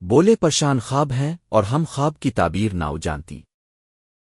بولے پرشان خواب ہیں اور ہم خواب کی تعبیر ناؤ جانتی۔